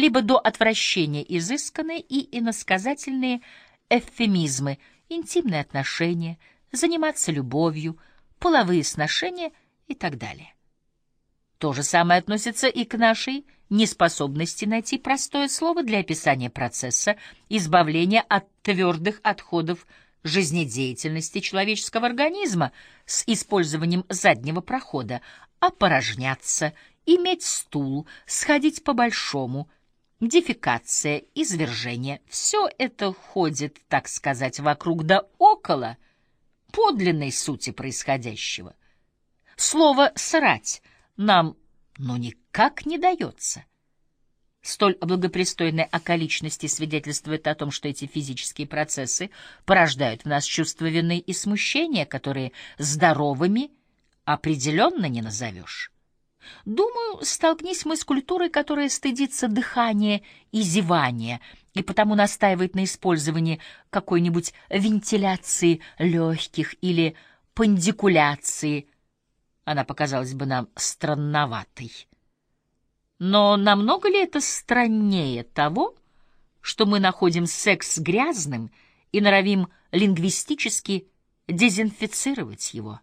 либо до отвращения изысканные и иносказательные эвфемизмы, интимные отношения, заниматься любовью, половые сношения и так далее. То же самое относится и к нашей неспособности найти простое слово для описания процесса избавления от твердых отходов жизнедеятельности человеческого организма с использованием заднего прохода, опорожняться, иметь стул, сходить по-большому, дефекация, извержение — все это ходит, так сказать, вокруг да около подлинной сути происходящего. Слово «срать» нам, ну, никак не дается. Столь благопристойная околичности свидетельствует о том, что эти физические процессы порождают в нас чувство вины и смущения, которые здоровыми определенно не назовешь. Думаю, столкнись мы с культурой, которая стыдится дыхания и зевания, и потому настаивает на использовании какой-нибудь вентиляции легких или пандикуляции – она показалась бы нам странноватой. Но намного ли это страннее того, что мы находим секс грязным и норовим лингвистически дезинфицировать его?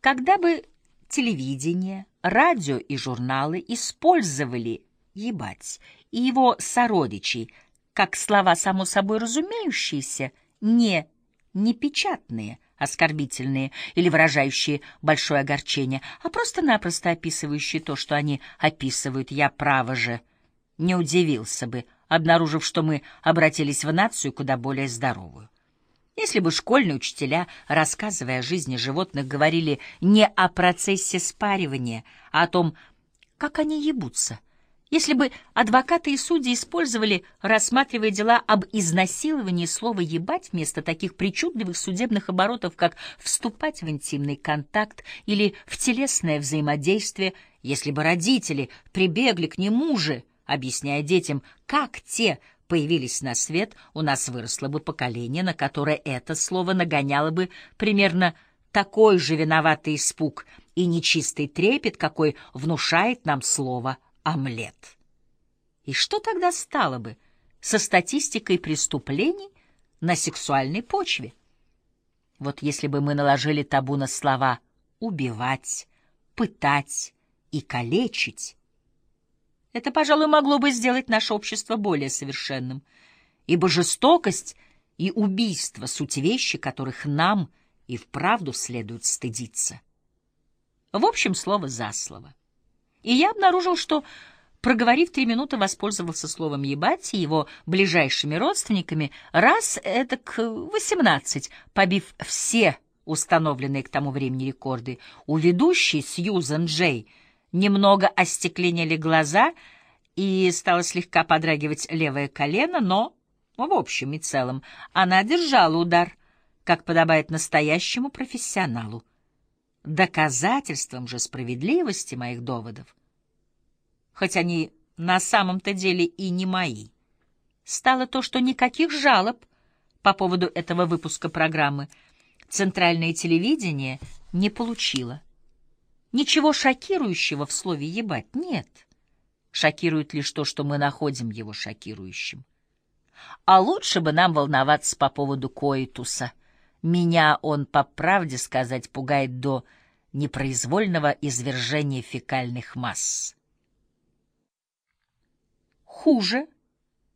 Когда бы телевидение, радио и журналы использовали «ебать» и его сородичей как слова само собой разумеющиеся, не непечатные, оскорбительные или выражающие большое огорчение, а просто-напросто описывающие то, что они описывают. Я, право же, не удивился бы, обнаружив, что мы обратились в нацию куда более здоровую. Если бы школьные учителя, рассказывая о жизни животных, говорили не о процессе спаривания, а о том, как они ебутся — если бы адвокаты и судьи использовали, рассматривая дела об изнасиловании, слово «ебать» вместо таких причудливых судебных оборотов, как «вступать в интимный контакт» или «в телесное взаимодействие», если бы родители прибегли к нему же, объясняя детям, как те появились на свет, у нас выросло бы поколение, на которое это слово нагоняло бы примерно такой же виноватый испуг и нечистый трепет, какой внушает нам слово омлет. И что тогда стало бы со статистикой преступлений на сексуальной почве? Вот если бы мы наложили табу на слова «убивать», «пытать» и «калечить», это, пожалуй, могло бы сделать наше общество более совершенным, ибо жестокость и убийство — суть вещи, которых нам и вправду следует стыдиться. В общем, слово за слово. И я обнаружил, что, проговорив три минуты, воспользовался словом «ебать» и его ближайшими родственниками раз это к восемнадцать, побив все установленные к тому времени рекорды. У ведущей Сьюзен Джей немного остекленели глаза и стало слегка подрагивать левое колено, но, в общем и целом, она держала удар, как подобает настоящему профессионалу. Доказательством же справедливости моих доводов, хоть они на самом-то деле и не мои, стало то, что никаких жалоб по поводу этого выпуска программы центральное телевидение не получило. Ничего шокирующего в слове «ебать» нет. Шокирует лишь то, что мы находим его шокирующим. А лучше бы нам волноваться по поводу коитуса — меня он, по правде сказать, пугает до непроизвольного извержения фекальных масс. Хуже